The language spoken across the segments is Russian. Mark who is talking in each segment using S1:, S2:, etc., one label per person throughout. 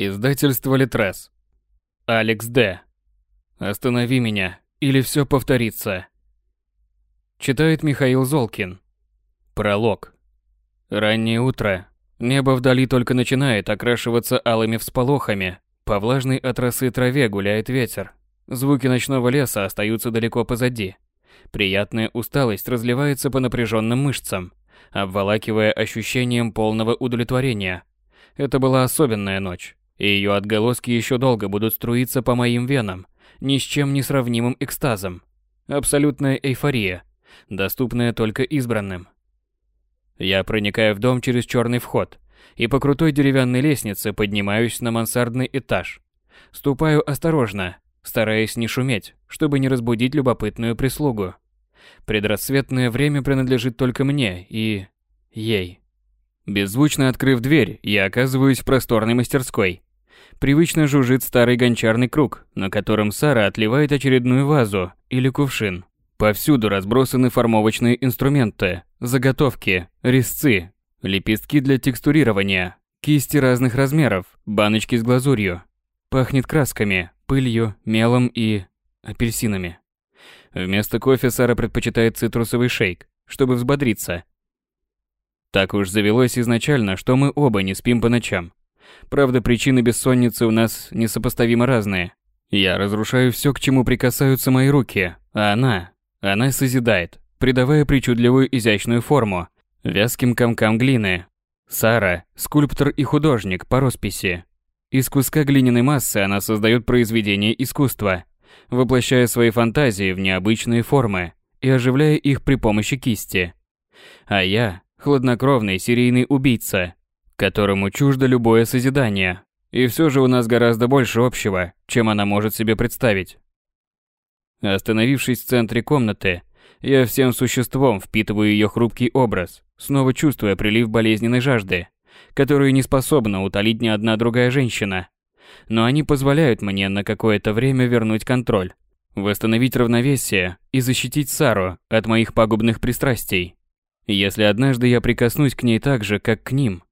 S1: Издательство Литрес. Алекс Д. Останови меня, или все повторится. Читает Михаил Золкин. Пролог. Раннее утро. Небо вдали только начинает окрашиваться алыми всполохами. По влажной от росы траве гуляет ветер. Звуки ночного леса остаются далеко позади. Приятная усталость разливается по напряженным мышцам, обволакивая ощущением полного удовлетворения. Это была особенная ночь и ее отголоски еще долго будут струиться по моим венам, ни с чем не сравнимым экстазом. Абсолютная эйфория, доступная только избранным. Я проникаю в дом через черный вход и по крутой деревянной лестнице поднимаюсь на мансардный этаж. Ступаю осторожно, стараясь не шуметь, чтобы не разбудить любопытную прислугу. Предрассветное время принадлежит только мне и... ей. Беззвучно открыв дверь, я оказываюсь в просторной мастерской. Привычно жужжит старый гончарный круг, на котором Сара отливает очередную вазу или кувшин. Повсюду разбросаны формовочные инструменты, заготовки, резцы, лепестки для текстурирования, кисти разных размеров, баночки с глазурью. Пахнет красками, пылью, мелом и апельсинами. Вместо кофе Сара предпочитает цитрусовый шейк, чтобы взбодриться. Так уж завелось изначально, что мы оба не спим по ночам. Правда, причины бессонницы у нас несопоставимо разные. Я разрушаю все, к чему прикасаются мои руки, а она... Она созидает, придавая причудливую изящную форму, вязким комкам глины. Сара – скульптор и художник по росписи. Из куска глиняной массы она создает произведение искусства, воплощая свои фантазии в необычные формы и оживляя их при помощи кисти. А я – хладнокровный серийный убийца, которому чуждо любое созидание. И все же у нас гораздо больше общего, чем она может себе представить. Остановившись в центре комнаты, я всем существом впитываю ее хрупкий образ, снова чувствуя прилив болезненной жажды, которую не способна утолить ни одна другая женщина. Но они позволяют мне на какое-то время вернуть контроль, восстановить равновесие и защитить Сару от моих пагубных пристрастий. Если однажды я прикоснусь к ней так же, как к ним,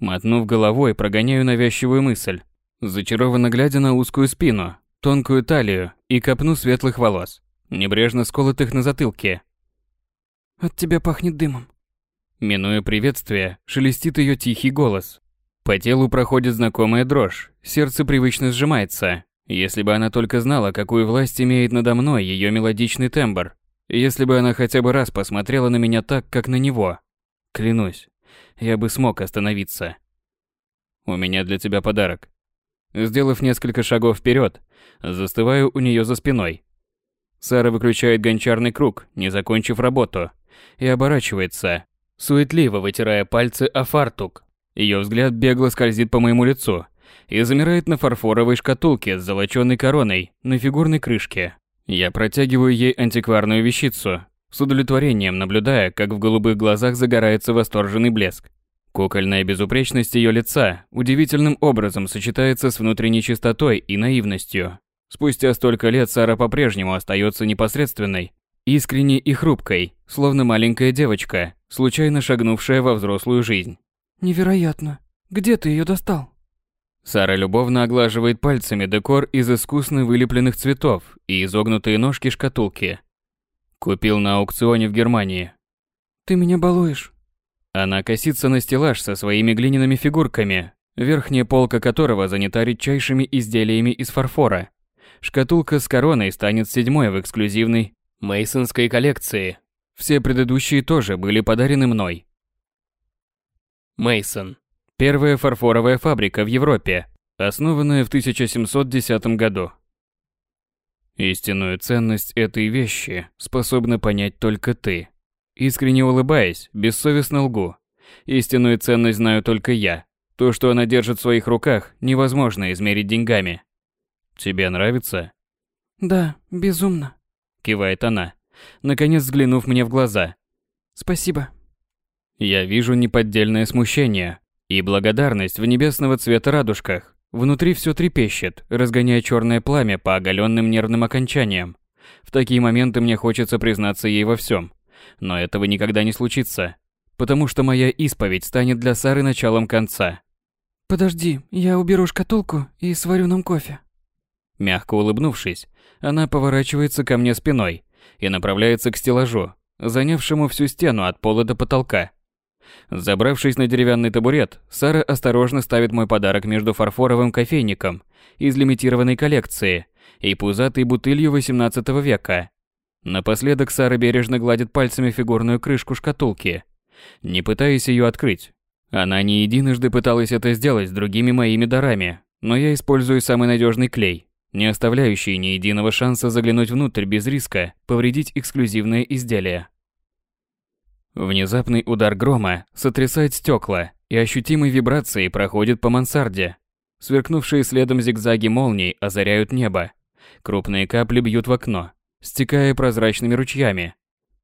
S1: Мотнув головой, прогоняю навязчивую мысль, зачарованно глядя на узкую спину, тонкую талию и копну светлых волос, небрежно сколотых на затылке.
S2: «От тебя пахнет дымом».
S1: Минуя приветствие, шелестит ее тихий голос. По телу проходит знакомая дрожь, сердце привычно сжимается. Если бы она только знала, какую власть имеет надо мной ее мелодичный тембр. Если бы она хотя бы раз посмотрела на меня так, как на него. Клянусь, я бы смог остановиться. У меня для тебя подарок. Сделав несколько шагов вперед, застываю у нее за спиной. Сара выключает гончарный круг, не закончив работу, и оборачивается, суетливо вытирая пальцы о фартук. Ее взгляд бегло скользит по моему лицу и замирает на фарфоровой шкатулке с золоченой короной на фигурной крышке. Я протягиваю ей антикварную вещицу, с удовлетворением наблюдая, как в голубых глазах загорается восторженный блеск. Кукольная безупречность ее лица удивительным образом сочетается с внутренней чистотой и наивностью. Спустя столько лет Сара по-прежнему остается непосредственной, искренней и хрупкой, словно маленькая девочка, случайно шагнувшая во взрослую жизнь.
S2: «Невероятно! Где ты ее достал?»
S1: Сара любовно оглаживает пальцами декор из искусно вылепленных цветов и изогнутые ножки шкатулки, Купил на аукционе в Германии.
S2: Ты меня балуешь.
S1: Она косится на стеллаж со своими глиняными фигурками, верхняя полка которого занята редчайшими изделиями из фарфора. Шкатулка с короной станет седьмой в эксклюзивной мейсонской коллекции. Все предыдущие тоже были подарены мной. Мейсон. Первая фарфоровая фабрика в Европе, основанная в 1710 году. Истинную ценность этой вещи способна понять только ты. Искренне улыбаясь, бессовестно лгу. Истинную ценность знаю только я. То, что она держит в своих руках, невозможно измерить деньгами. Тебе нравится?
S2: Да, безумно.
S1: Кивает она, наконец взглянув мне в глаза.
S2: Спасибо.
S1: Я вижу неподдельное смущение и благодарность в небесного цвета радужках. Внутри все трепещет, разгоняя черное пламя по оголенным нервным окончаниям. В такие моменты мне хочется признаться ей во всем. Но этого никогда не случится, потому что моя исповедь станет для Сары началом конца.
S2: Подожди, я уберу шкатулку и сварю нам кофе.
S1: Мягко улыбнувшись, она поворачивается ко мне спиной и направляется к стеллажу, занявшему всю стену от пола до потолка. Забравшись на деревянный табурет, Сара осторожно ставит мой подарок между фарфоровым кофейником из лимитированной коллекции и пузатой бутылью 18 века. Напоследок Сара бережно гладит пальцами фигурную крышку шкатулки, не пытаясь ее открыть. Она не единожды пыталась это сделать с другими моими дарами, но я использую самый надежный клей, не оставляющий ни единого шанса заглянуть внутрь без риска повредить эксклюзивное изделие. Внезапный удар грома сотрясает стекла, и ощутимой вибрацией проходит по мансарде. Сверкнувшие следом зигзаги молний озаряют небо. Крупные капли бьют в окно, стекая прозрачными ручьями.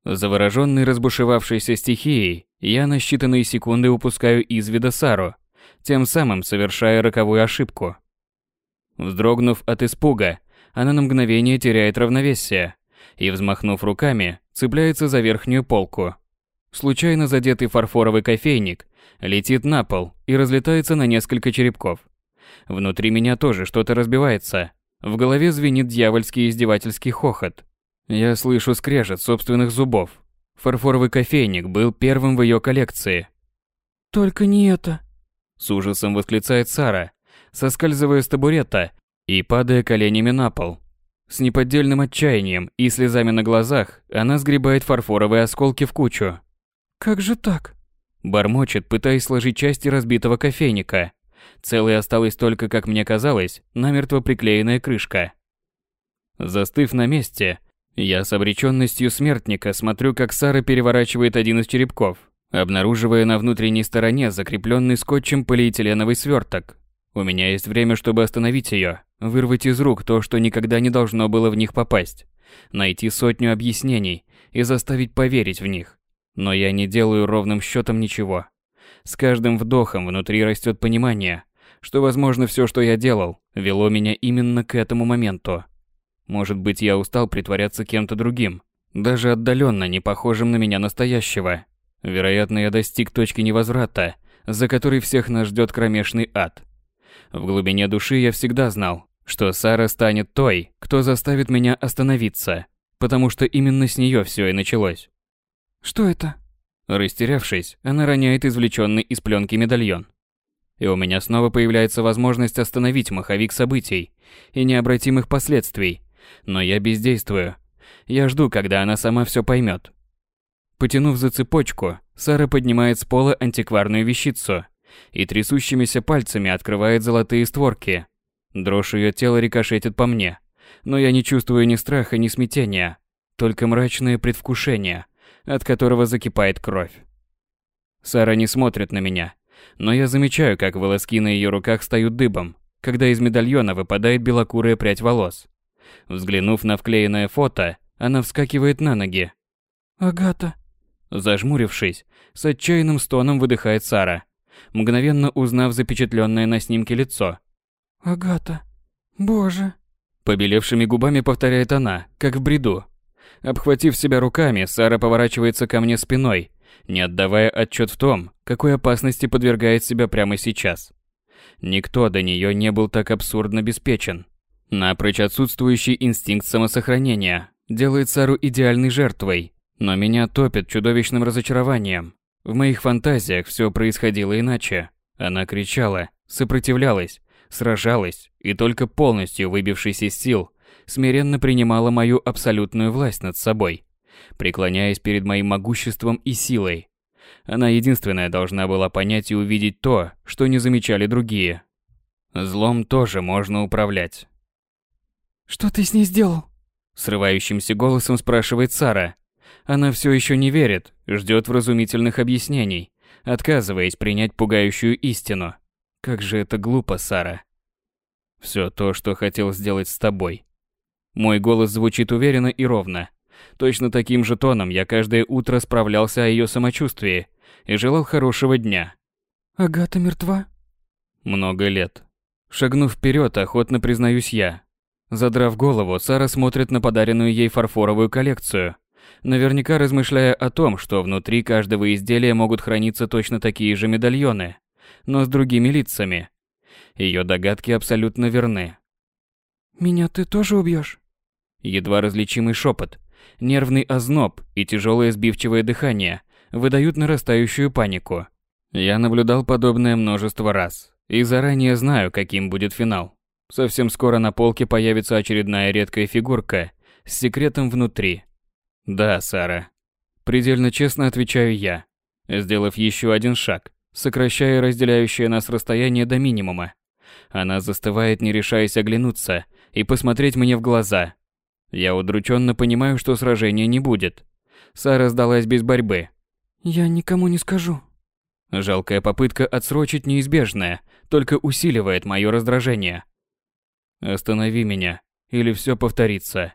S1: Завороженный разбушевавшейся стихией, я на считанные секунды упускаю из вида Сару, тем самым совершая роковую ошибку. Вздрогнув от испуга, она на мгновение теряет равновесие и, взмахнув руками, цепляется за верхнюю полку. Случайно задетый фарфоровый кофейник летит на пол и разлетается на несколько черепков. Внутри меня тоже что-то разбивается. В голове звенит дьявольский издевательский хохот. Я слышу скрежет собственных зубов. Фарфоровый кофейник был первым в ее коллекции.
S2: «Только не это!»
S1: С ужасом восклицает Сара, соскальзывая с табурета и падая коленями на пол. С неподдельным отчаянием и слезами на глазах она сгребает фарфоровые осколки в кучу.
S2: Как же так?
S1: Бормочет, пытаясь сложить части разбитого кофейника. Целой осталась только, как мне казалось, намертво приклеенная крышка. Застыв на месте, я с обреченностью смертника смотрю, как Сара переворачивает один из черепков, обнаруживая на внутренней стороне закрепленный скотчем полиэтиленовый сверток. У меня есть время, чтобы остановить ее, вырвать из рук то, что никогда не должно было в них попасть, найти сотню объяснений и заставить поверить в них. Но я не делаю ровным счетом ничего. С каждым вдохом внутри растет понимание, что, возможно, все, что я делал, вело меня именно к этому моменту. Может быть, я устал притворяться кем-то другим, даже отдаленно не похожим на меня настоящего. Вероятно, я достиг точки невозврата, за которой всех нас ждет кромешный ад. В глубине души я всегда знал, что Сара станет той, кто заставит меня остановиться, потому что именно с нее все и началось.
S2: Что это?
S1: Растерявшись, она роняет извлеченный из пленки медальон. И у меня снова появляется возможность остановить маховик событий и необратимых последствий. Но я бездействую. Я жду, когда она сама все поймет. Потянув за цепочку, Сара поднимает с пола антикварную вещицу и трясущимися пальцами открывает золотые створки. Дрожь ее тела рикошетит по мне, но я не чувствую ни страха, ни смятения, только мрачное предвкушение – от которого закипает кровь. Сара не смотрит на меня, но я замечаю, как волоски на ее руках встают дыбом, когда из медальона выпадает белокурая прядь волос. Взглянув на вклеенное фото, она вскакивает на ноги.
S2: «Агата».
S1: Зажмурившись, с отчаянным стоном выдыхает Сара, мгновенно узнав запечатленное на снимке лицо.
S2: «Агата. Боже».
S1: Побелевшими губами повторяет она, как в бреду. Обхватив себя руками, Сара поворачивается ко мне спиной, не отдавая отчет в том, какой опасности подвергает себя прямо сейчас. Никто до нее не был так абсурдно обеспечен. Напрочь отсутствующий инстинкт самосохранения делает Сару идеальной жертвой, но меня топит чудовищным разочарованием. В моих фантазиях все происходило иначе. Она кричала, сопротивлялась, сражалась и только полностью выбившись из сил, смиренно принимала мою абсолютную власть над собой, преклоняясь перед моим могуществом и силой. Она единственная должна была понять и увидеть то, что не замечали другие. Злом тоже можно управлять.
S2: «Что ты с ней сделал?»
S1: Срывающимся голосом спрашивает Сара. Она все еще не верит, ждет вразумительных объяснений, отказываясь принять пугающую истину. Как же это глупо, Сара. Все то, что хотел сделать с тобой. Мой голос звучит уверенно и ровно. Точно таким же тоном я каждое утро справлялся о ее самочувствии и желал хорошего дня.
S2: Агата мертва?
S1: Много лет. Шагнув вперед, охотно признаюсь я. Задрав голову, Сара смотрит на подаренную ей фарфоровую коллекцию, наверняка размышляя о том, что внутри каждого изделия могут храниться точно такие же медальоны, но с другими лицами, Ее догадки абсолютно верны.
S2: Меня ты тоже убьешь?
S1: Едва различимый шепот, нервный озноб и тяжелое сбивчивое дыхание выдают нарастающую панику. Я наблюдал подобное множество раз и заранее знаю, каким будет финал. Совсем скоро на полке появится очередная редкая фигурка с секретом внутри. Да, Сара. Предельно честно отвечаю я, сделав еще один шаг, сокращая разделяющее нас расстояние до минимума. Она застывает, не решаясь оглянуться и посмотреть мне в глаза. Я удрученно понимаю, что сражения не будет. Сара сдалась без борьбы.
S2: Я никому не скажу.
S1: Жалкая попытка отсрочить неизбежное только усиливает мое раздражение. Останови меня, или все повторится.